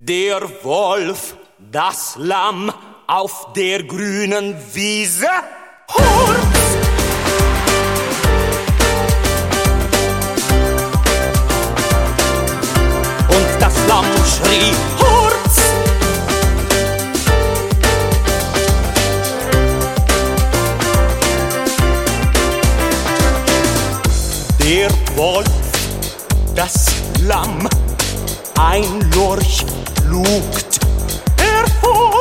Der Wolf, das Lamm auf der grünen Wiese. Hurz! Und das Lamm schrie Hurz! Der Wolf, das Lamm, ein Lurch lugt hervor.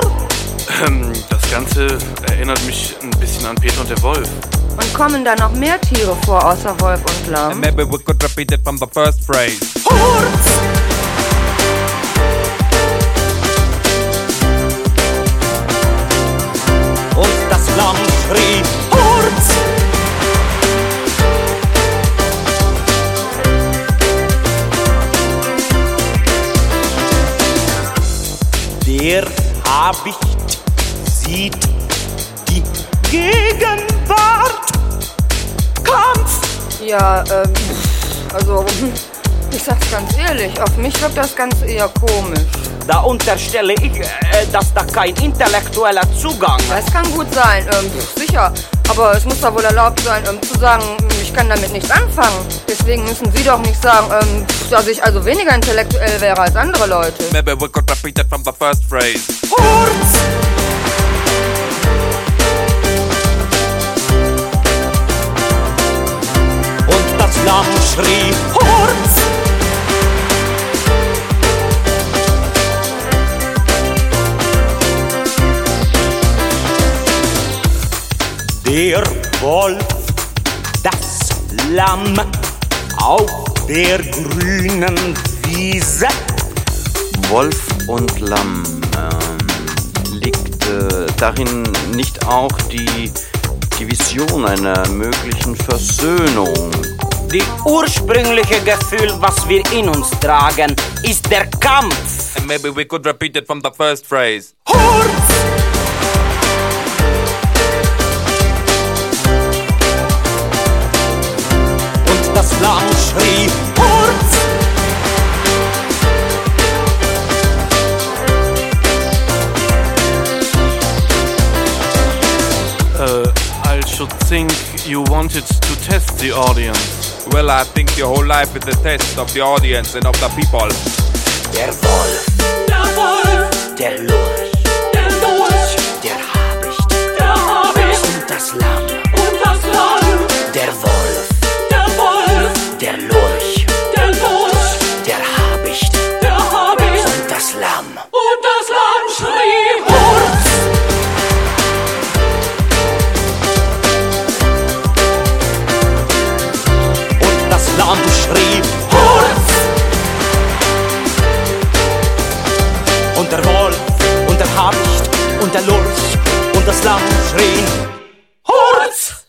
Ähm, das Ganze erinnert mich ein bisschen an Peter und der Wolf. Und kommen da noch mehr Tiere vor, außer Wolf und Lamm? Maybe we could repeat it from the first phrase. Hurz! Der Habicht sieht die Gegenwart. Kampf! Ja, ähm, also, ich sag's ganz ehrlich, auf mich wirkt das Ganze eher komisch. Da unterstelle ich, äh, dass da kein intellektueller Zugang Das kann gut sein, ähm, sicher. Aber es muss doch wohl erlaubt sein, ähm, zu sagen, ich kann damit nichts anfangen. Deswegen müssen Sie doch nicht sagen, ähm, dass ich also weniger intellektuell wäre als andere Leute. Maybe we could repeat it from the first phrase. Hurz! Der Wolf, das Lamm auf der grünen Wiese. Wolf und Lamm. Ähm, liegt äh, darin nicht auch die, die Vision einer möglichen Versöhnung? Die ursprüngliche Gefühl, was wir in uns tragen, ist der Kampf. And maybe we could repeat it from the first phrase. Hurz! Und das Lamm schrie Hurz! Uh, I should think you wanted to test the audience. Well, I think your whole life is a test of the audience and of the people. Der Wolf, Der Wolf, Habicht und das Lamm schrien Hurz!